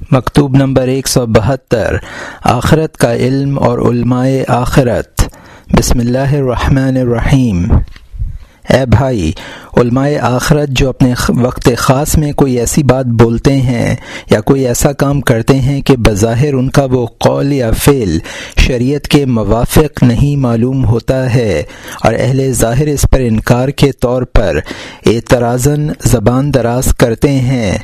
مکتوب نمبر ایک سو بہتر، آخرت کا علم اور علماء آخرت۔ بسم اللہ الرحمن الرحیم۔ اے بھائی، علماء آخرت جو اپنے وقت خاص میں کوئی ایسی بات بولتے ہیں یا کوئی ایسا کام کرتے ہیں کہ بظاہر ان کا وہ قول یا فعل شریعت کے موافق نہیں معلوم ہوتا ہے، اور اہل ظاہر اس پر انکار کے طور پر اعتراضاً زبان دراز کرتے ہیں۔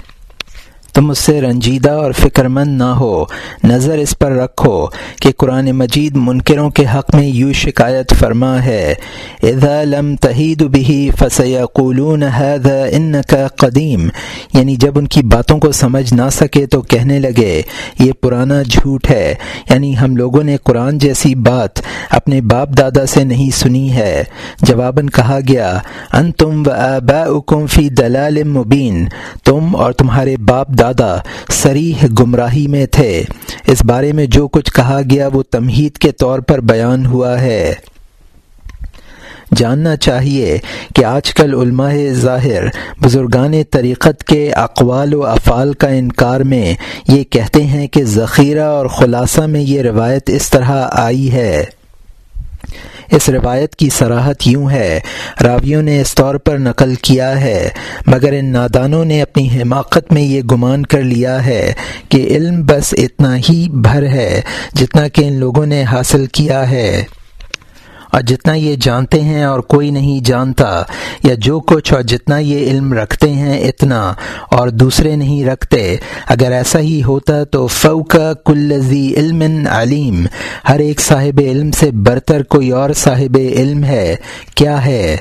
تم اس سے رنجیدہ اور فکر مند نہ ہو۔ نظر اس پر رکھو کہ قرآن مجید منکروں کے حق میں یوں شکایت فرما ہے۔ اذا لم تحید بھی فسیقولون هذا انك قدیم یعنی جب ان کی باتوں کو سمجھ نہ سکے تو کہنے لگے، یہ پرانا جھوٹ ہے۔ یعنی ہم لوگوں نے قرآن جیسی بات اپنے باپ دادا سے نہیں سنی ہے۔ جواباً کہا گیا ان تم و فی دلال مبین۔ تم اور تمہارے باپ دادا سریح گمراہی میں تھے۔ اس بارے میں جو کچھ کہا گیا وہ تمہید کے طور پر بیان ہوا ہے۔ جاننا چاہیے کہ آج کل علماء ظاہر بزرگان طریقت کے اقوال و افعال کا انکار میں یہ کہتے ہیں کہ ذخیرہ اور خلاصہ میں یہ روایت اس طرح آئی ہے۔ اس روایت کی سراحت یوں ہے، راویوں نے اس طور پر نقل کیا ہے، مگر ان نادانوں نے اپنی حماقت میں یہ گمان کر لیا ہے کہ علم بس اتنا ہی بھر ہے جتنا کہ ان لوگوں نے حاصل کیا ہے۔ اور جتنا یہ جانتے ہیں اور کوئی نہیں جانتا، یا جو کچھ اور جتنا یہ علم رکھتے ہیں اتنا اور دوسرے نہیں رکھتے۔ اگر ایسا ہی ہوتا تو فوق کلزی علم علیم۔ ہر ایک صاحب علم سے برتر کوئی اور صاحب علم ہے۔ کیا ہے؟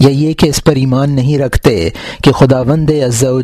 یا یہ کہ اس پر ایمان نہیں رکھتے کہ خدا وند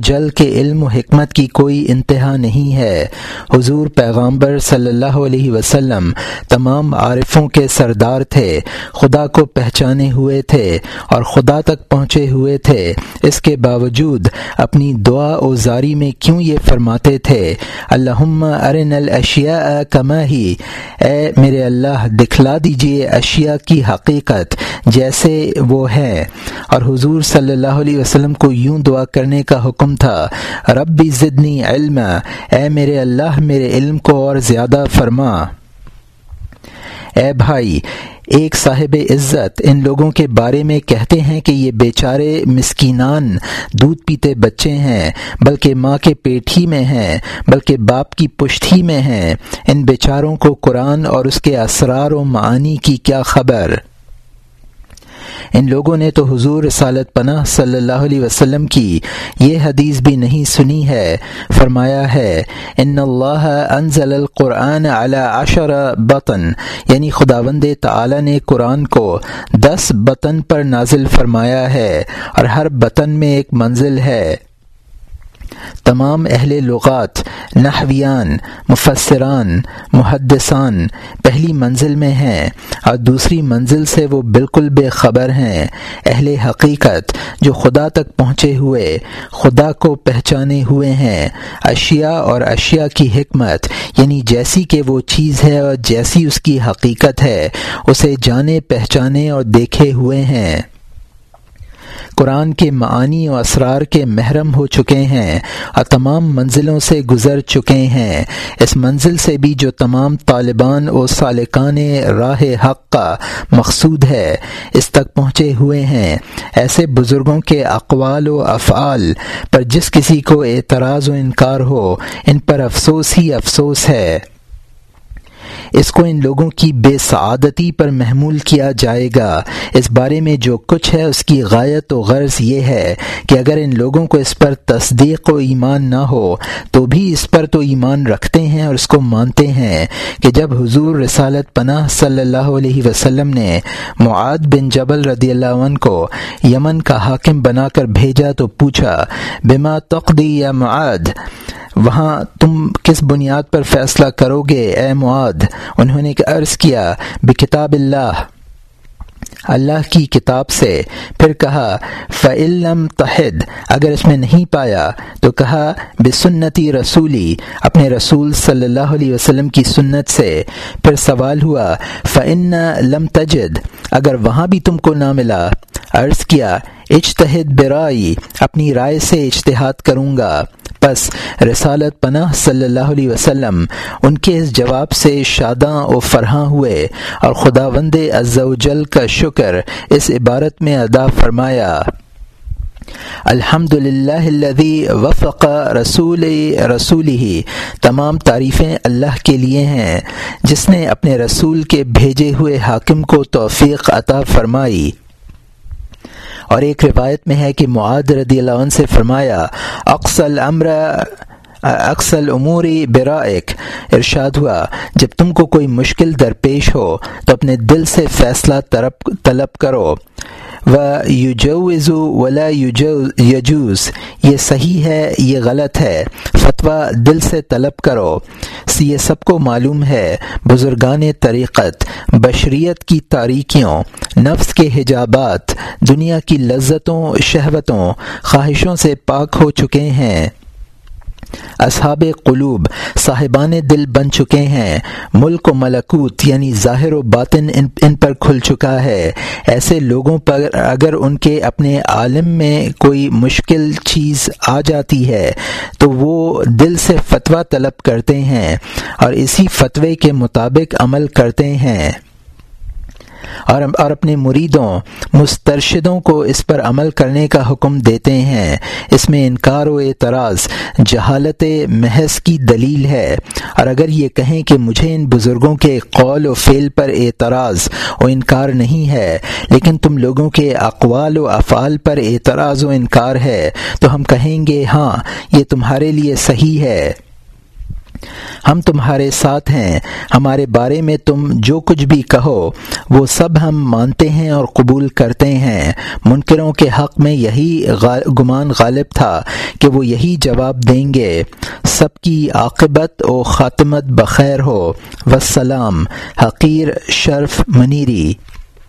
جل کے علم و حکمت کی کوئی انتہا نہیں ہے۔ حضور پیغامبر صلی اللہ علیہ وسلم تمام عارفوں کے سردار تھے، خدا کو پہچانے ہوئے تھے اور خدا تک پہنچے ہوئے تھے۔ اس کے باوجود اپنی دعا و زاری میں کیوں یہ فرماتے تھے؟ اللہ ارن الاشیاء کما ہی۔ اے میرے اللہ، دکھلا دیجیے اشیاء کی حقیقت جیسے وہ ہے اور حضور صلی اللہ علیہ وسلم کو یوں دعا کرنے کا حکم تھا، ربی ضدنی علم، اے میرے اللہ، میرے علم کو اور زیادہ فرما۔ اے بھائی، ایک صاحب عزت ان لوگوں کے بارے میں کہتے ہیں کہ یہ بیچارے مسکینان دودھ پیتے بچے ہیں، بلکہ ماں کے پیٹ ہی میں ہیں، بلکہ باپ کی پشت ہی میں ہیں۔ ان بیچاروں کو قرآن اور اس کے اسرار و معانی کی کیا خبر؟ ان لوگوں نے تو حضور رسالت پناہ صلی اللہ علیہ وسلم کی، یہ حدیث بھی نہیں سنی ہے۔ فرمایا ہے، ان اللہ انزل القرآن علی عشر بطن یعنی خداوند تعالی نے قرآن کو دس بطن پر نازل فرمایا ہے، اور ہر بطن میں ایک منزل ہے۔ تمام اہل لغات، نحویان، مفسران، محدثان پہلی منزل میں ہیں اور دوسری منزل سے وہ بالکل بے خبر ہیں۔ اہل حقیقت جو خدا تک پہنچے ہوئے، خدا کو پہچانے ہوئے ہیں۔ اشیاء اور اشیاء کی حکمت یعنی جیسی کہ وہ چیز ہے اور جیسی اس کی حقیقت ہے، اسے جانے، پہچانے اور دیکھے ہوئے ہیں۔ قرآن کے معانی و اسرار کے محرم ہو چکے ہیں اور تمام منزلوں سے گزر چکے ہیں۔ اس منزل سے بھی جو تمام طالبان و سالکان راہ حق کا مقصود ہے، اس تک پہنچے ہوئے ہیں۔ ایسے بزرگوں کے اقوال و افعال پر جس کسی کو اعتراض و انکار ہو، ان پر افسوس ہی افسوس ہے۔ اس کو ان لوگوں کی بے سعادتی پر محمول کیا جائے گا۔ اس بارے میں جو کچھ ہے، اس کی غایت و غرض یہ ہے کہ اگر ان لوگوں کو اس پر تصدیق و ایمان نہ ہو، تو بھی اس پر تو ایمان رکھتے ہیں اور اس کو مانتے ہیں کہ جب حضور رسالت پناہ صلی اللہ علیہ وسلم نے معاد بن جبل رضی اللہ عنہ کو یمن کا حاکم بنا کر بھیجا تو پوچھا، بما تقدی یا معاد وہاں تم کس بنیاد پر فیصلہ کرو گے اے معاد انہوں نے عرض کیا، بکتاب اللہ۔ اللہ کی کتاب سے۔ پھر کہا فعلم تحد، اگر اس میں نہیں پایا، تو کہا بسنتی رسولی، اپنے رسول صلی اللہ علیہ وسلم کی سنت سے۔ پھر سوال ہوا فعن لم تجد، اگر وہاں بھی تم کو نہ ملا؟ عرض کیا، اجتہد برائی، اپنی رائے سے اجتہاد کروں گا۔ بس رسالت پناہ صلی اللہ علیہ وسلم۔ ان کے اس جواب سے شاداں و فرحاں ہوئے اور خدا وند جل کا شکر اس عبارت میں ادا فرمایا۔ الحمد للہ وفق رسول رسول ہی تمام تعریفیں اللہ کے لیے ہیں۔ جس نے اپنے رسول کے بھیجے ہوئے حاکم کو توفیق عطا فرمائی۔ اور ایک روایت میں ہے کہ معاد رضی اللہ عنہ سے فرمایا اقسل امر اکثر عموری برائق ارشاد ہوا، جب تم کو کوئی مشکل درپیش ہو تو اپنے دل سے فیصلہ طلب کرو۔ و یوجو ولا یجوز یہ صحیح ہے، یہ غلط ہے۔ فتویٰ دل سے طلب کرو۔ یہ سب کو معلوم ہے۔ بزرگان طریقت، بشریت کی تاریکیوں، نفس کے حجابات، دنیا کی لذتوں، شہوتوں، خواہشوں سے پاک ہو چکے ہیں۔ اصحاب قلوب، صاحبان دل بن چکے ہیں، ملک و ملکوت یعنی ظاہر و باطن ان ان پر کھل چکا ہے۔ ایسے لوگوں پر اگر ان کے اپنے عالم میں کوئی مشکل چیز آ جاتی ہے، تو وہ دل سے فتویٰ طلب کرتے ہیں اور اسی فتوے کے مطابق عمل کرتے ہیں۔ اور اور اپنے مریدوں، مسترشدوں کو اس پر عمل کرنے کا حکم دیتے ہیں۔ اس میں انکار و اعتراض، جہالت محض کی دلیل ہے۔ اور اگر یہ کہیں کہ مجھے ان بزرگوں کے قول و فعل پر اعتراض و انکار نہیں ہے، لیکن تم لوگوں کے اقوال و افعال پر اعتراض و انکار ہے، تو ہم کہیں گے ہاں یہ تمہارے لیے صحیح ہے۔ ہم تمہارے ساتھ ہیں، ہمارے بارے میں تم جو کچھ بھی کہو، وہ سب ہم مانتے ہیں اور قبول کرتے ہیں۔ منکروں کے حق میں یہی گمان غالب تھا کہ وہ یہی جواب دیں گے۔ سب کی عاقبت و خاتمت بخیر ہو۔ وسلام حقیر، شرف، منیری۔